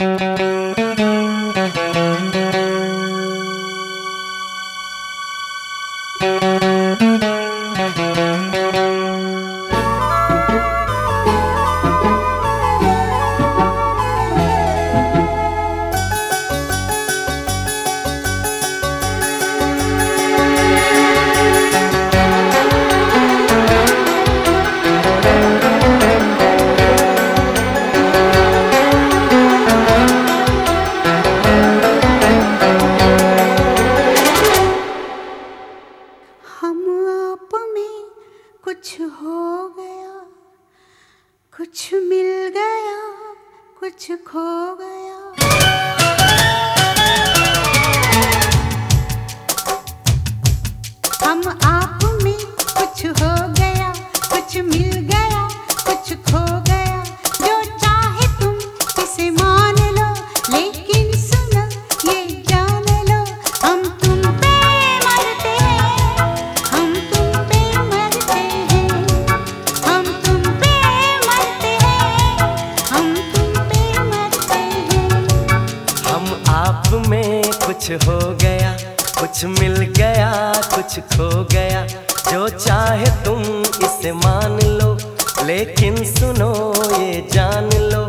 हम कुछ हो गया कुछ मिल गया कुछ खो गया। आप में कुछ हो गया, कुछ मिल गया, कुछ खो गया। जो चाहे तुम इसे मान लो, लेकिन सुनो, ये जान लो,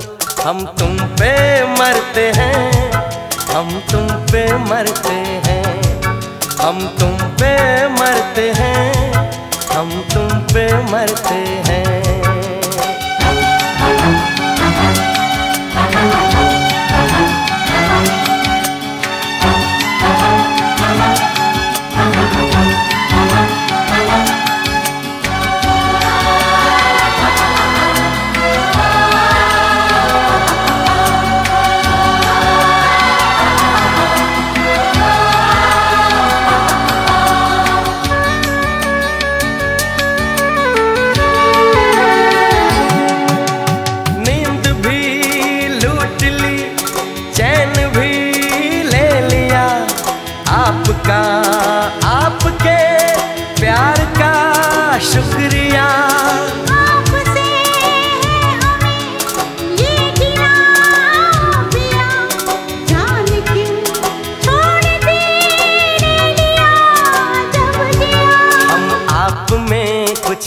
हम तुम पे मरते हैं, हम तुम पे मरते हैं, हम तुम पे मरते हैं, हम तुम पे मरते हैं।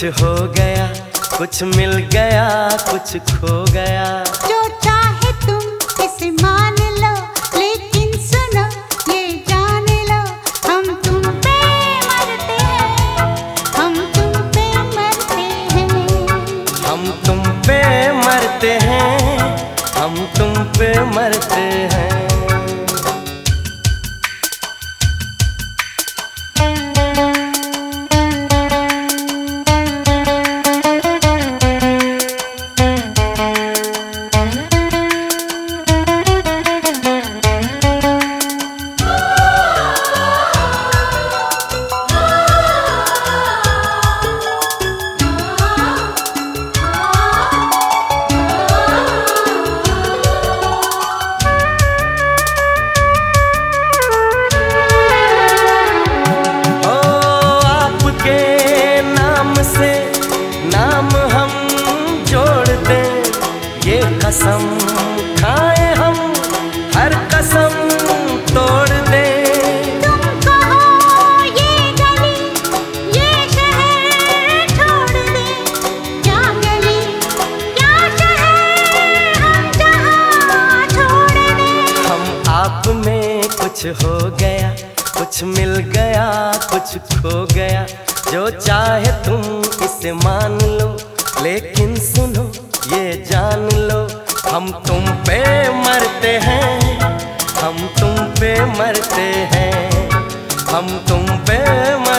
कुछ हो गया कुछ मिल गया कुछ खो गया। जो चाहे तुम इसे मान लो लेकिन सुनो ये जान लो हम तुम पे मरते हैं हम तुम पे मरते हैं। हम तुम पे मरते हैं हम तुम पे मरते हैं। कसम खाए हम हर कसम तोड़ दें। तुम कहो ये गली ये शहर छोड़ दे। क्या गली क्या शहर हम जहाँ छोड़ दे। हम आप में कुछ हो गया कुछ मिल गया कुछ खो गया। जो चाहे तुम इसे मान लो लेकिन सुनो ये जान लो। हम तुम पे मरते हैं हम तुम पे मरते हैं हम तुम पे मरते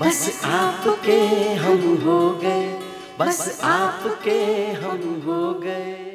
बस आपके हम हो गए बस आपके हम हो गए।